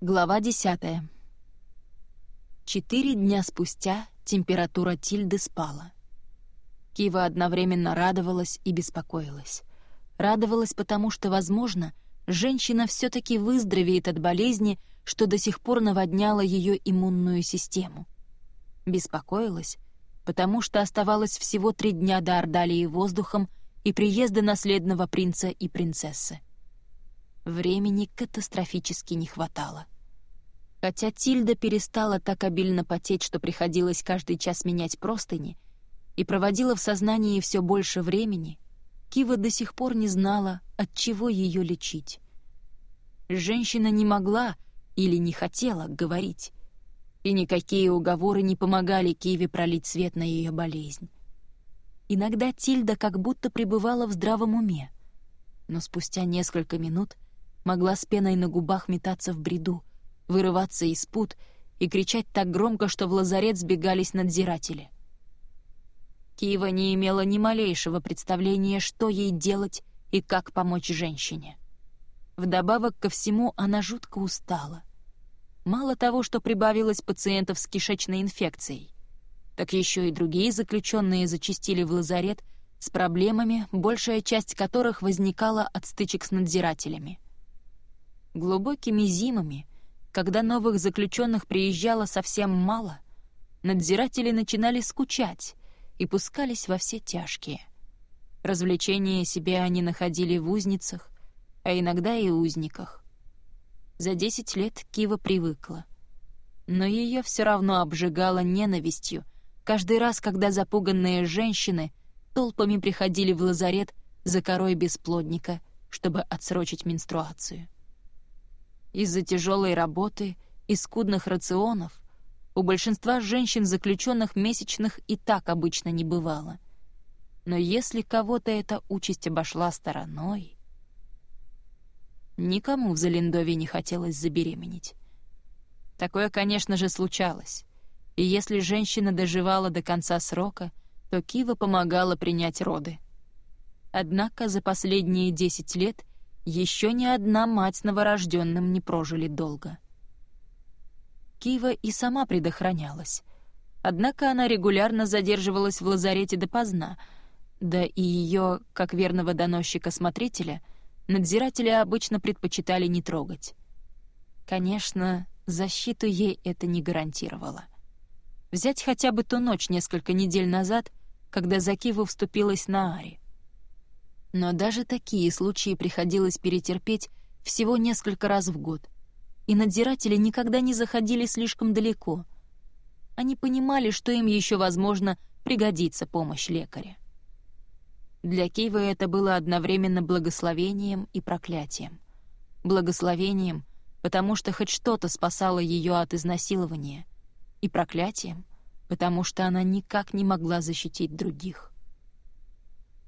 Глава десятая. Четыре дня спустя температура Тильды спала. Кива одновременно радовалась и беспокоилась. Радовалась, потому что, возможно, женщина все таки выздоровеет от болезни, что до сих пор наводняла ее иммунную систему. Беспокоилась, потому что оставалось всего три дня до Ордалии воздухом и приезда наследного принца и принцессы. Времени катастрофически не хватало. Хотя Тильда перестала так обильно потеть, что приходилось каждый час менять простыни, и проводила в сознании все больше времени, Кива до сих пор не знала, от чего ее лечить. Женщина не могла или не хотела говорить, и никакие уговоры не помогали Киве пролить свет на ее болезнь. Иногда Тильда как будто пребывала в здравом уме, но спустя несколько минут — могла с пеной на губах метаться в бреду, вырываться из пут и кричать так громко, что в лазарет сбегались надзиратели. Киева не имела ни малейшего представления, что ей делать и как помочь женщине. Вдобавок ко всему она жутко устала. Мало того, что прибавилось пациентов с кишечной инфекцией, так еще и другие заключенные зачастили в лазарет с проблемами, большая часть которых возникала от стычек с надзирателями. Глубокими зимами, когда новых заключенных приезжало совсем мало, надзиратели начинали скучать и пускались во все тяжкие. Развлечения себе они находили в узницах, а иногда и узниках. За десять лет Кива привыкла. Но ее все равно обжигало ненавистью каждый раз, когда запуганные женщины толпами приходили в лазарет за корой бесплодника, чтобы отсрочить менструацию. Из-за тяжелой работы и скудных рационов у большинства женщин-заключенных месячных и так обычно не бывало. Но если кого-то эта участь обошла стороной... Никому в Залендове не хотелось забеременеть. Такое, конечно же, случалось. И если женщина доживала до конца срока, то Кива помогала принять роды. Однако за последние десять лет еще ни одна мать новорожденным не прожили долго. Кива и сама предохранялась. Однако она регулярно задерживалась в лазарете допоздна, да и ее, как верного доносчика-смотрителя, надзиратели обычно предпочитали не трогать. Конечно, защиту ей это не гарантировало. Взять хотя бы ту ночь несколько недель назад, когда за Киву вступилась на Ари — но даже такие случаи приходилось перетерпеть всего несколько раз в год. И надзиратели никогда не заходили слишком далеко. Они понимали, что им еще, возможно, пригодится помощь лекаря. Для Киева это было одновременно благословением и проклятием. Благословением, потому что хоть что-то спасало ее от изнасилования, и проклятием, потому что она никак не могла защитить других.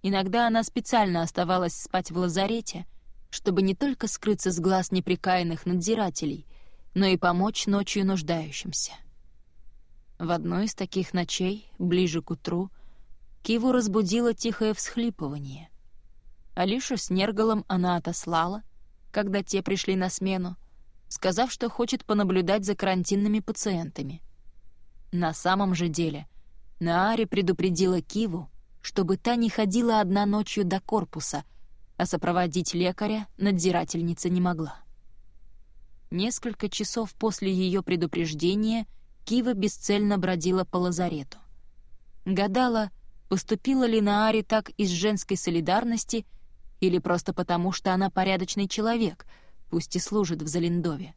Иногда она специально оставалась спать в лазарете, чтобы не только скрыться с глаз неприкаянных надзирателей, но и помочь ночью нуждающимся. В одной из таких ночей, ближе к утру, Киву разбудило тихое всхлипывание. Алишу с Нергалом она отослала, когда те пришли на смену, сказав, что хочет понаблюдать за карантинными пациентами. На самом же деле Наари предупредила Киву, чтобы та не ходила одна ночью до корпуса, а сопроводить лекаря надзирательница не могла. Несколько часов после ее предупреждения Кива бесцельно бродила по лазарету. Гадала, поступила ли Наари так из женской солидарности или просто потому, что она порядочный человек, пусть и служит в Залендове.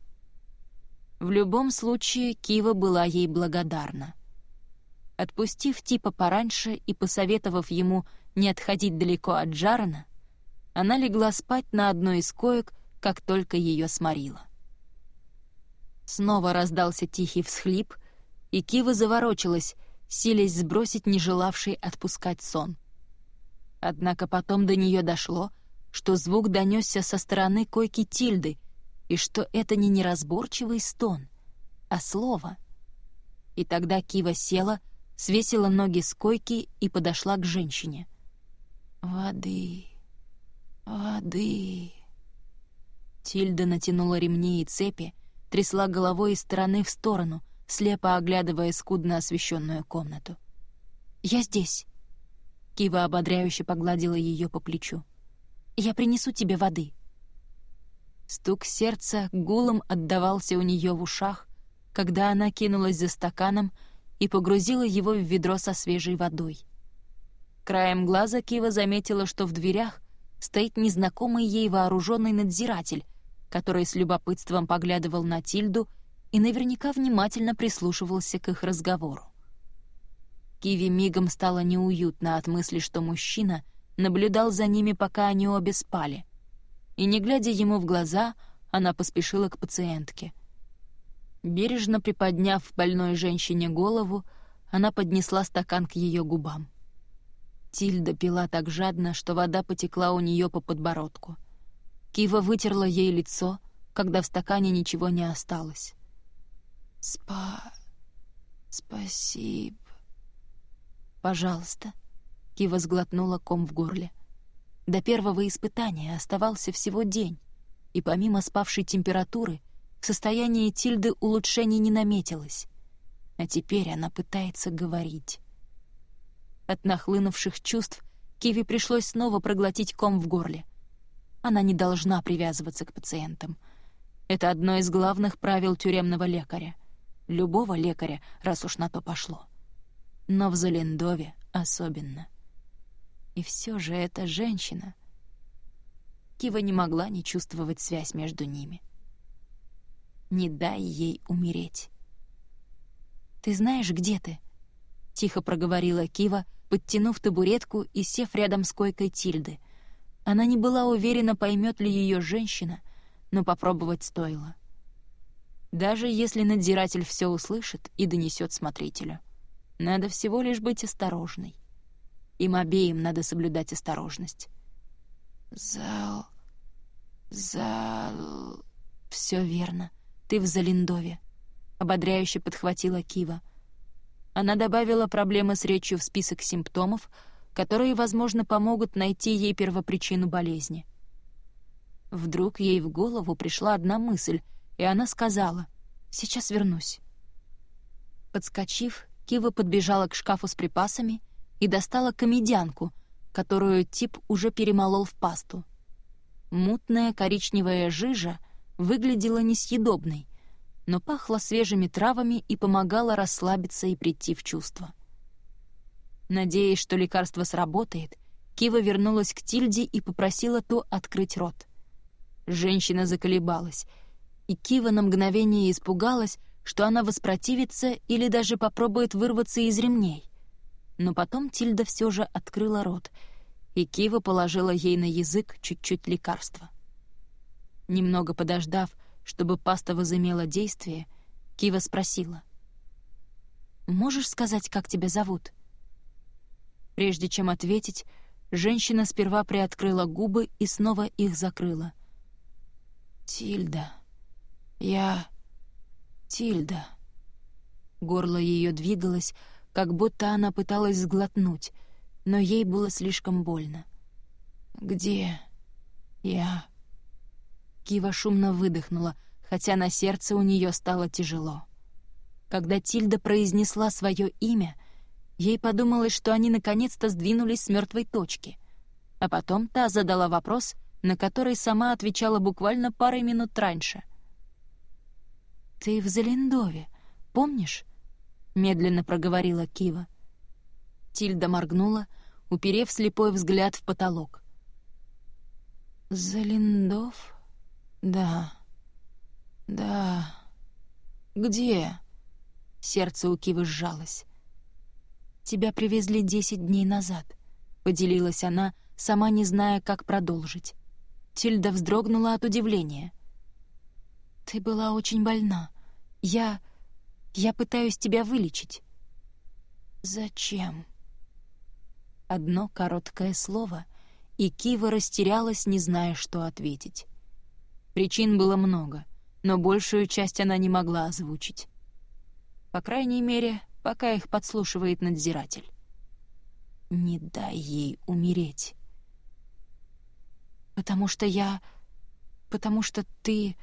В любом случае, Кива была ей благодарна — Отпустив типа пораньше и посоветовав ему не отходить далеко от Джарена, она легла спать на одной из коек, как только ее сморила. Снова раздался тихий всхлип, и Кива заворочилась, силясь сбросить не желавший отпускать сон. Однако потом до нее дошло, что звук донесся со стороны койки Тильды, и что это не неразборчивый стон, а слово. И тогда Кива села, свесила ноги с койки и подошла к женщине. «Воды, воды...» Тильда натянула ремни и цепи, трясла головой из стороны в сторону, слепо оглядывая скудно освещенную комнату. «Я здесь!» Кива ободряюще погладила ее по плечу. «Я принесу тебе воды». Стук сердца гулом отдавался у нее в ушах, когда она кинулась за стаканом и погрузила его в ведро со свежей водой. Краем глаза Кива заметила, что в дверях стоит незнакомый ей вооруженный надзиратель, который с любопытством поглядывал на Тильду и наверняка внимательно прислушивался к их разговору. Киви мигом стало неуютно от мысли, что мужчина наблюдал за ними, пока они обе спали. И, не глядя ему в глаза, она поспешила к пациентке. Бережно приподняв больной женщине голову, она поднесла стакан к ее губам. Тильда пила так жадно, что вода потекла у нее по подбородку. Кива вытерла ей лицо, когда в стакане ничего не осталось. «Спа... спасибо», «Пожалуйста», — Кива сглотнула ком в горле. До первого испытания оставался всего день, и помимо спавшей температуры, в состоянии Тильды улучшений не наметилось. А теперь она пытается говорить. От нахлынувших чувств Киви пришлось снова проглотить ком в горле. Она не должна привязываться к пациентам. Это одно из главных правил тюремного лекаря. Любого лекаря, раз уж на то пошло но в Залендове особенно. И все же эта женщина... Кива не могла не чувствовать связь между ними. Не дай ей умереть. «Ты знаешь, где ты?» — тихо проговорила Кива, подтянув табуретку и сев рядом с койкой Тильды. Она не была уверена, поймет ли ее женщина, но попробовать стоило. Даже если надзиратель все услышит и донесет смотрителю — надо всего лишь быть осторожной. Им обеим надо соблюдать осторожность. «Зал... зал...» «Все верно. Ты в Залиндове», — ободряюще подхватила Кива. Она добавила проблемы с речью в список симптомов, которые, возможно, помогут найти ей первопричину болезни. Вдруг ей в голову пришла одна мысль, и она сказала «Сейчас вернусь». Подскочив, Кива подбежала к шкафу с припасами и достала комедянку, которую тип уже перемолол в пасту. Мутная коричневая жижа выглядела несъедобной, но пахла свежими травами и помогала расслабиться и прийти в чувство. Надеясь, что лекарство сработает, Кива вернулась к Тильде и попросила ту открыть рот. Женщина заколебалась, и Кива на мгновение испугалась, что она воспротивится или даже попробует вырваться из ремней. Но потом Тильда все же открыла рот, и Кива положила ей на язык чуть-чуть лекарства. Немного подождав, чтобы паста возымела действие, Кива спросила. «Можешь сказать, как тебя зовут?» Прежде чем ответить, женщина сперва приоткрыла губы и снова их закрыла. «Тильда, я...» Тильда. Горло ее двигалось, как будто она пыталась сглотнуть, но ей было слишком больно. «Где я?» Кива шумно выдохнула, хотя на сердце у нее стало тяжело. Когда Тильда произнесла свое имя, ей подумалось, что они наконец-то сдвинулись с мертвой точки. А потом та задала вопрос, на который сама отвечала буквально парой минут раньше — «Ты в Залиндове, помнишь?» — медленно проговорила Кива. Тильда моргнула, уперев слепой взгляд в потолок. «Залиндов? Да. Да. Где?» Сердце у Кивы сжалось. «Тебя привезли десять дней назад», — поделилась она, сама не зная, как продолжить. Тильда вздрогнула от удивления. «Ты была очень больна. Я... я пытаюсь тебя вылечить». «Зачем?» Одно короткое слово, и Кива растерялась, не зная, что ответить. Причин было много, но большую часть она не могла озвучить. По крайней мере, пока их подслушивает надзиратель. «Не дай ей умереть». «Потому что я... потому что ты...»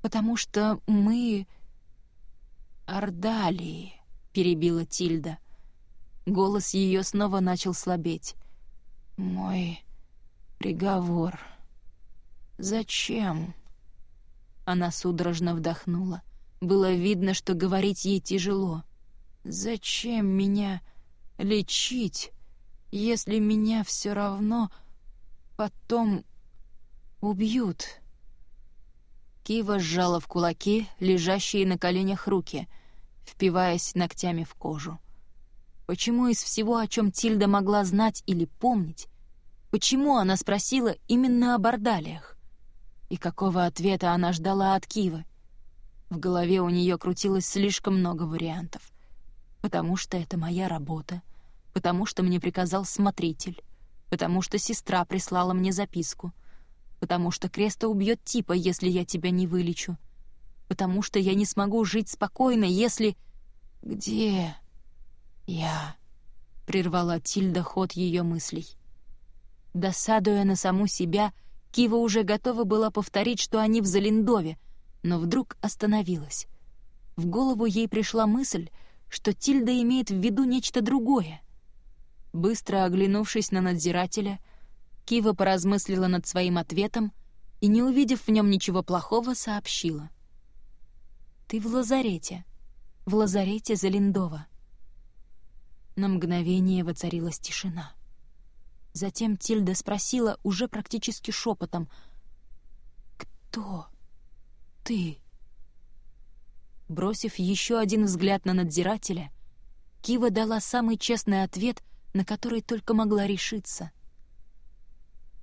«Потому что мы...» «Ордалии», — перебила Тильда. Голос ее снова начал слабеть. «Мой приговор. Зачем?» Она судорожно вдохнула. Было видно, что говорить ей тяжело. «Зачем меня лечить, если меня все равно потом убьют?» Кива сжала в кулаки лежащие на коленях руки, впиваясь ногтями в кожу. Почему из всего, о чем Тильда могла знать или помнить, почему она спросила именно о бордалиях? И какого ответа она ждала от Кивы? В голове у нее крутилось слишком много вариантов. Потому что это моя работа, потому что мне приказал смотритель, потому что сестра прислала мне записку, потому что Креста убьет типа, если я тебя не вылечу, потому что я не смогу жить спокойно, если... Где я? Прервала Тильда ход ее мыслей. Досадуя на саму себя, Кива уже готова была повторить, что они в Залиндове — но вдруг остановилась. В голову ей пришла мысль, что Тильда имеет в виду нечто другое. Быстро оглянувшись на надзирателя, Кива поразмыслила над своим ответом и, не увидев в нем ничего плохого, сообщила. «Ты в лазарете. В лазарете Залиндова». На мгновение воцарилась тишина. Затем Тильда спросила уже практически шепотом. «Кто?» ты?» Бросив еще один взгляд на надзирателя, Кива дала самый честный ответ, на который только могла решиться.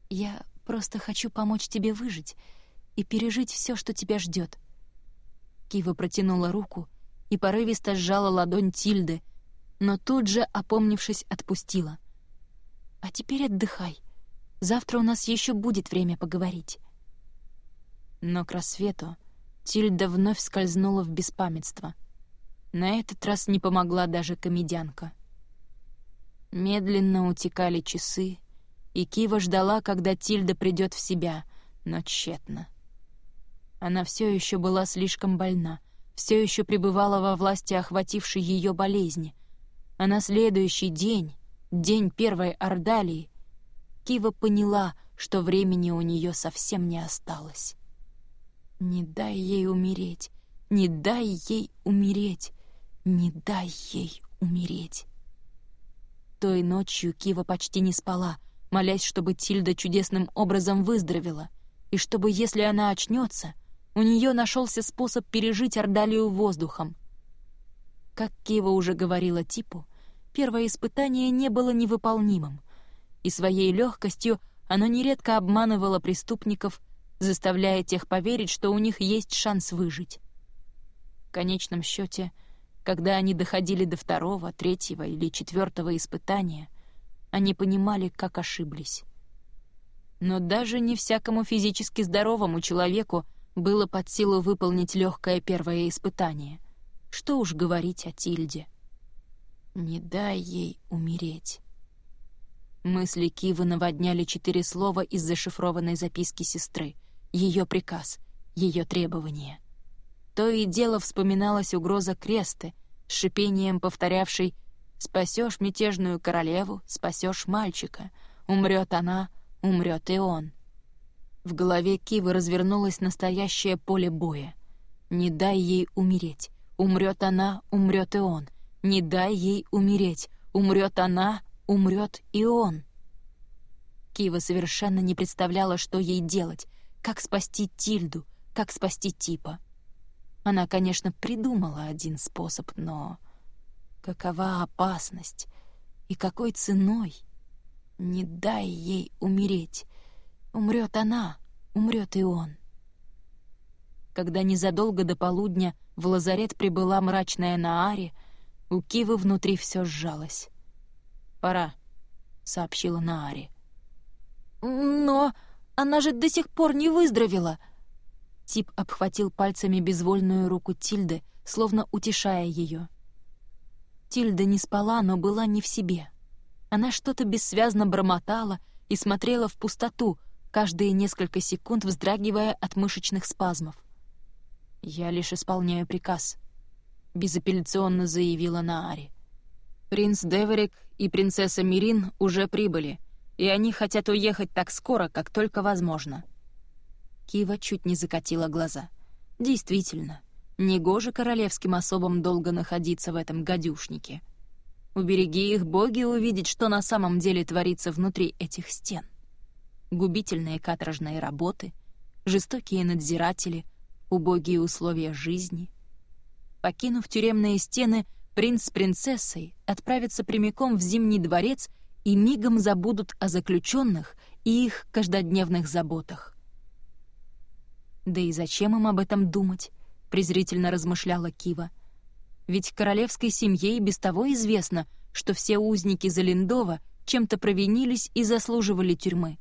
«Я просто хочу помочь тебе выжить и пережить все, что тебя ждет. Кива протянула руку и порывисто сжала ладонь Тильды, но тут же, опомнившись, отпустила. «А теперь отдыхай. Завтра у нас еще будет время поговорить». Но к рассвету Тильда вновь скользнула в беспамятство. На этот раз не помогла даже комедянка. Медленно утекали часы, и Кива ждала, когда Тильда придет в себя, но тщетно. Она все еще была слишком больна, все еще пребывала во власти охватившей ее болезни. А на следующий день, день первой Ордалии, Кива поняла, что времени у нее совсем не осталось. Не дай ей умереть, не дай ей умереть, не дай ей умереть. Той ночью Кива почти не спала, молясь, чтобы Тильда чудесным образом выздоровела, и чтобы, если она очнется, у нее нашелся способ пережить Ордалию воздухом. Как Кива уже говорила Типу, первое испытание не было невыполнимым, и своей легкостью оно нередко обманывало преступников заставляя тех поверить, что у них есть шанс выжить. В конечном счете, когда они доходили до второго, третьего или четвертого испытания, они понимали, как ошиблись. Но даже не всякому физически здоровому человеку было под силу выполнить легкое первое испытание. Что уж говорить о Тильде. «Не дай ей умереть». Мысли Кивы наводняли четыре слова из зашифрованной записки сестры — ее приказ, ее требование. То и дело вспоминалась угроза Кресты, с шипением повторявшей «Спасешь мятежную королеву, спасешь мальчика, умрет она, умрет и он». В голове Кивы развернулось настоящее поле боя. «Не дай ей умереть, умрет она, умрет и он. Не дай ей умереть, умрет она, умрет и он». Кива совершенно не представляла, что ей делать, как спасти Тильду, как спасти Типа. Она, конечно, придумала один способ, но... Какова опасность? И какой ценой? Не дай ей умереть. Умрет она, умрет и он. Когда незадолго до полудня в лазарет прибыла мрачная Наари, у Кивы внутри все сжалось. «Пора», — сообщила Наари. «Но...» Она же до сих пор не выздоровела!» Тип обхватил пальцами безвольную руку Тильды, словно утешая ее. Тильда не спала, но была не в себе. Она что-то бессвязно бормотала и смотрела в пустоту, каждые несколько секунд вздрагивая от мышечных спазмов. «Я лишь исполняю приказ», — безапелляционно заявила Наари. «Принц Деверик и принцесса Мирин уже прибыли, и они хотят уехать так скоро, как только возможно». Кива чуть не закатила глаза. «Действительно, негоже королевским особам долго находиться в этом гадюшнике. Убереги их боги увидеть, что на самом деле творится внутри этих стен. Губительные каторжные работы, жестокие надзиратели, убогие условия жизни. Покинув тюремные стены, принц с принцессой отправятся прямиком в Зимний дворец и мигом забудут о заключенных и их каждодневных заботах. «Да и зачем им об этом думать?» — презрительно размышляла Кива. «Ведь королевской семье и без того известно, что все узники Залиндова чем-то провинились и заслуживали тюрьмы».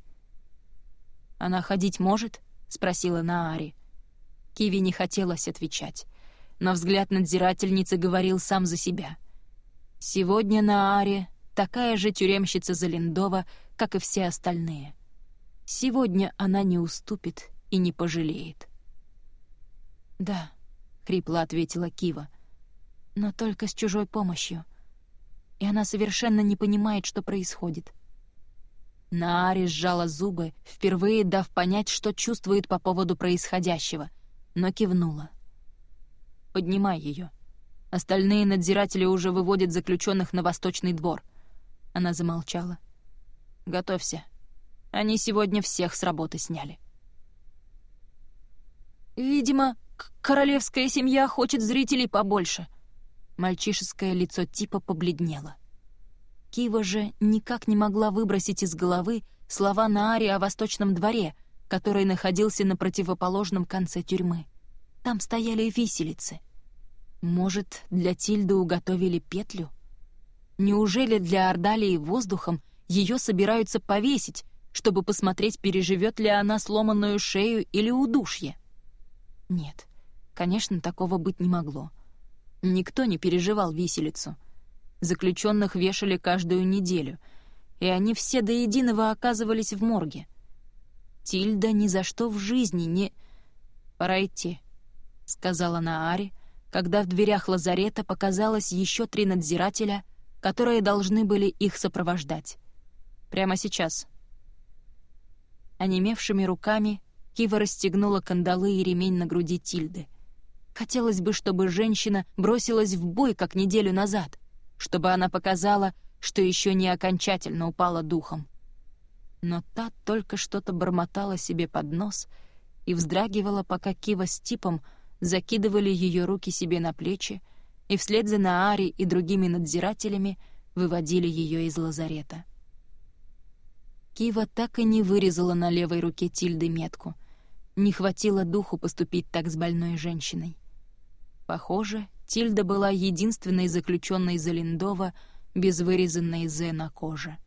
«Она ходить может?» — спросила Наари. Киви не хотелось отвечать, но взгляд надзирательницы говорил сам за себя. «Сегодня Наари такая же тюремщица Залиндова, как и все остальные. Сегодня она не уступит и не пожалеет». «Да», — хрипло ответила Кива, — «но только с чужой помощью. И она совершенно не понимает, что происходит». Наари сжала зубы, впервые дав понять, что чувствует по поводу происходящего, но кивнула. «Поднимай ее. Остальные надзиратели уже выводят заключенных на восточный двор». Она замолчала. «Готовься. Они сегодня всех с работы сняли». «Видимо, королевская семья хочет зрителей побольше». Мальчишеское лицо типа побледнело. Кива же никак не могла выбросить из головы слова Наари о восточном дворе, который находился на противоположном конце тюрьмы. Там стояли виселицы. Может, для Тильды уготовили петлю? Неужели для Ордалии воздухом ее собираются повесить, чтобы посмотреть, переживет ли она сломанную шею или удушье? Нет, конечно, такого быть не могло. Никто не переживал виселицу — Заключенных вешали каждую неделю, и они все до единого оказывались в морге. Тильда ни за что в жизни не... «Пора идти», — сказала Наари, когда в дверях лазарета показалось еще три надзирателя, которые должны были их сопровождать. «Прямо сейчас». Онемевшими руками Кива расстегнула кандалы и ремень на груди Тильды. Хотелось бы, чтобы женщина бросилась в бой, как неделю назад — чтобы она показала, что еще не окончательно упала духом. Но та только что-то бормотала себе под нос и вздрагивала, пока Кива с Типом закидывали ее руки себе на плечи и вслед за Наари и другими надзирателями выводили ее из лазарета. Кива так и не вырезала на левой руке Тильды метку. Не хватило духу поступить так с больной женщиной. Похоже, Тильда была единственной заключенной Залиндова без вырезанной «З» на коже.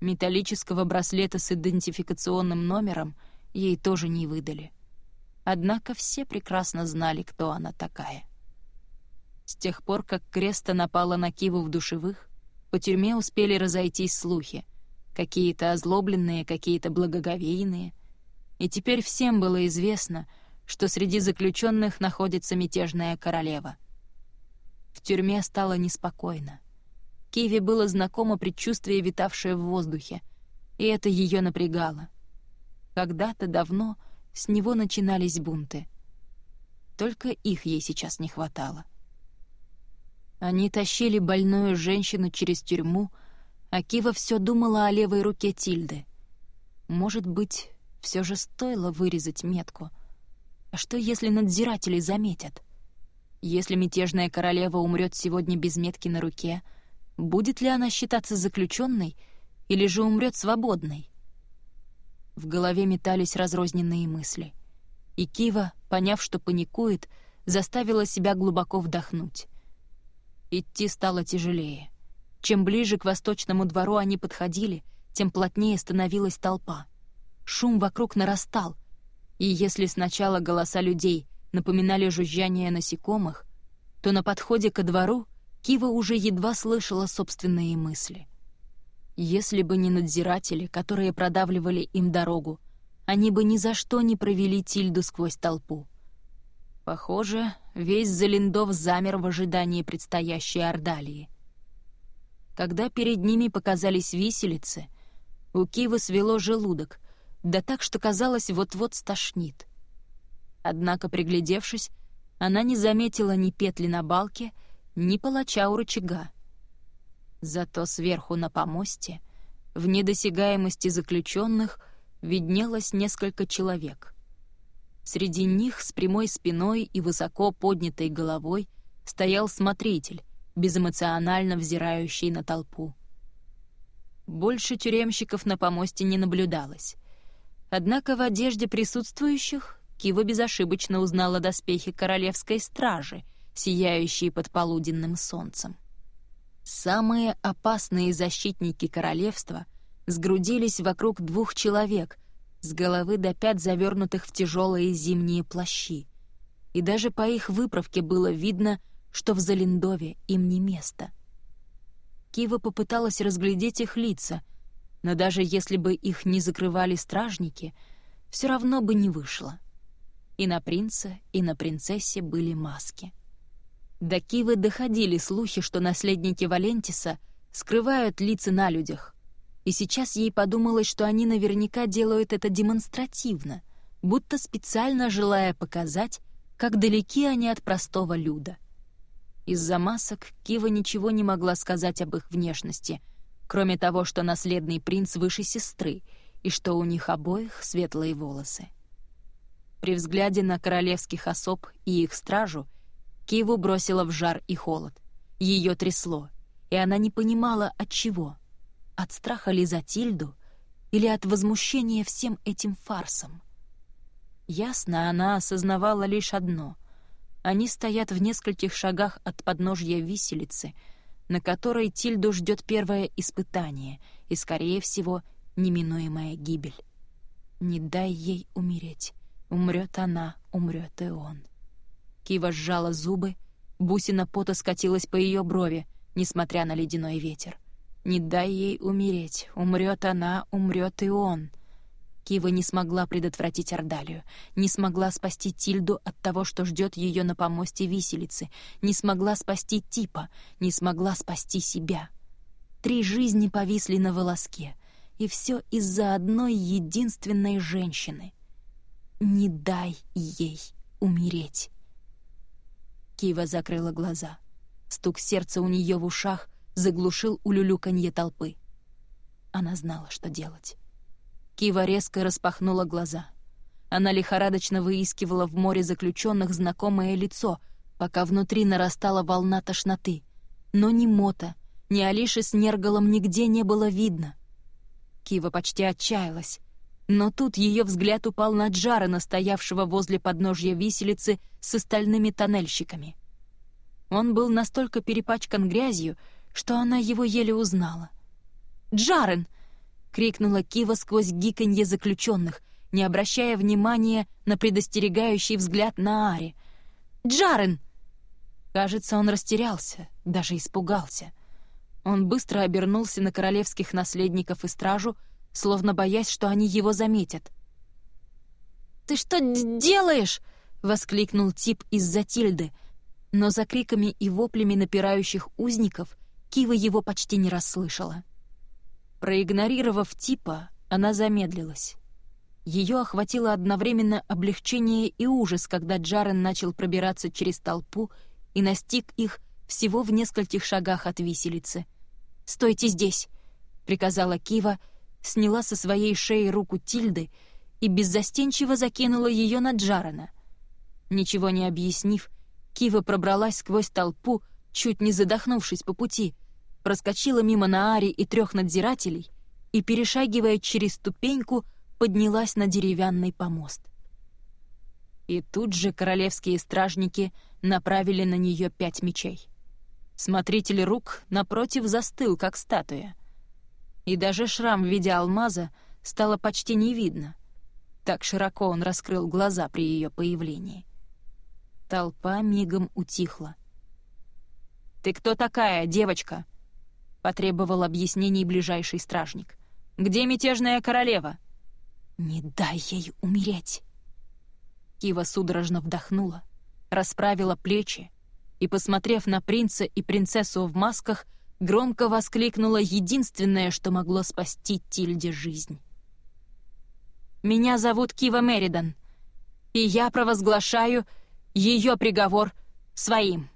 Металлического браслета с идентификационным номером ей тоже не выдали. Однако все прекрасно знали, кто она такая. С тех пор, как Креста напала на Киву в душевых, по тюрьме успели разойтись слухи. Какие-то озлобленные, какие-то благоговейные. И теперь всем было известно — что среди заключенных находится мятежная королева. В тюрьме стало неспокойно. Киви было знакомо предчувствие, витавшее в воздухе, и это ее напрягало. Когда-то давно с него начинались бунты. Только их ей сейчас не хватало. Они тащили больную женщину через тюрьму, а Кива все думала о левой руке Тильды. Может быть, все же стоило вырезать метку — а что, если надзиратели заметят? Если мятежная королева умрет сегодня без метки на руке, будет ли она считаться заключенной или же умрет свободной? В голове метались разрозненные мысли. И Кива, поняв, что паникует, заставила себя глубоко вдохнуть. Идти стало тяжелее. Чем ближе к восточному двору они подходили, тем плотнее становилась толпа. Шум вокруг нарастал — и если сначала голоса людей напоминали жужжание насекомых, то на подходе ко двору Кива уже едва слышала собственные мысли. Если бы не надзиратели, которые продавливали им дорогу, они бы ни за что не провели Тильду сквозь толпу. Похоже, весь Залиндов замер в ожидании предстоящей ордалии. Когда перед ними показались виселицы, у Кивы свело желудок, да так, что казалось, вот-вот стошнит. Однако, приглядевшись, она не заметила ни петли на балке, ни палача у рычага. Зато сверху на помосте, в недосягаемости заключенных, виднелось несколько человек. Среди них с прямой спиной и высоко поднятой головой стоял смотритель, безэмоционально взирающий на толпу. Больше тюремщиков на помосте не наблюдалось. Однако в одежде присутствующих Кива безошибочно узнала доспехи королевской стражи, сияющие под полуденным солнцем. Самые опасные защитники королевства сгрудились вокруг двух человек, с головы до пят завернутых в тяжелые зимние плащи. И даже по их выправке было видно, что в Залиндове им не место. Кива попыталась разглядеть их лица, но даже если бы их не закрывали стражники, все равно бы не вышло. И на принце, и на принцессе были маски. До Кивы доходили слухи, что наследники Валентиса скрывают лица на людях, и сейчас ей подумалось, что они наверняка делают это демонстративно, будто специально желая показать, как далеки они от простого люда. Из-за масок Кива ничего не могла сказать об их внешности, кроме того, что наследный принц выше сестры и что у них обоих светлые волосы. При взгляде на королевских особ и их стражу Киву бросила в жар и холод. Ее трясло, и она не понимала, от чего — от страха ли за Тильду или от возмущения всем этим фарсом? Ясно, она осознавала лишь одно. Они стоят в нескольких шагах от подножья виселицы, на которой Тильду ждет первое испытание и, скорее всего, неминуемая гибель. Не дай ей умереть. Умрет она, умрет и он. Кива сжала зубы, бусина пота скатилась по ее брови, несмотря на ледяной ветер. Не дай ей умереть. Умрет она, умрет и он. Кива не смогла предотвратить Ордалию, не смогла спасти Тильду от того, что ждет ее на помосте виселицы, не смогла спасти Типа, не смогла спасти себя. Три жизни повисли на волоске, и все из-за одной единственной женщины. Не дай ей умереть. Кива закрыла глаза. Стук сердца у нее в ушах заглушил улюлюканье толпы. Она знала, что делать. Кива резко распахнула глаза. Она лихорадочно выискивала в море заключенных знакомое лицо, пока внутри нарастала волна тошноты. Но ни Мота, ни Алиши с Нергалом нигде не было видно. Кива почти отчаялась. Но тут ее взгляд упал на Джара, настоявшего возле подножья виселицы с остальными тоннельщиками. Он был настолько перепачкан грязью, что она его еле узнала. «Джарен!» — крикнула Кива сквозь гиканье заключенных, не обращая внимания на предостерегающий взгляд на Ари. «Джарен!» Кажется, он растерялся, даже испугался. Он быстро обернулся на королевских наследников и стражу, словно боясь, что они его заметят. «Ты что делаешь?» — воскликнул тип из-за Тильды, но за криками и воплями напирающих узников Кива его почти не расслышала. Проигнорировав типа, она замедлилась. Ее охватило одновременно облегчение и ужас, когда Джарен начал пробираться через толпу и настиг их всего в нескольких шагах от виселицы. «Стойте здесь!» — приказала Кива, сняла со своей шеи руку Тильды и беззастенчиво закинула ее на Джарена. Ничего не объяснив, Кива пробралась сквозь толпу, чуть не задохнувшись по пути, проскочила мимо Наари и трех надзирателей и, перешагивая через ступеньку, поднялась на деревянный помост. И тут же королевские стражники направили на нее пять мечей. Смотритель рук напротив застыл, как статуя. И даже шрам в виде алмаза стало почти не видно. Так широко он раскрыл глаза при ее появлении. Толпа мигом утихла. «Ты кто такая, девочка?» — потребовал объяснений ближайший стражник. «Где мятежная королева?» «Не дай ей умереть!» Кива судорожно вдохнула. расправила плечи и, посмотрев на принца и принцессу в масках, громко воскликнула единственное, что могло спасти Тильде жизнь. «Меня зовут Кива Меридан, и я провозглашаю ее приговор своим».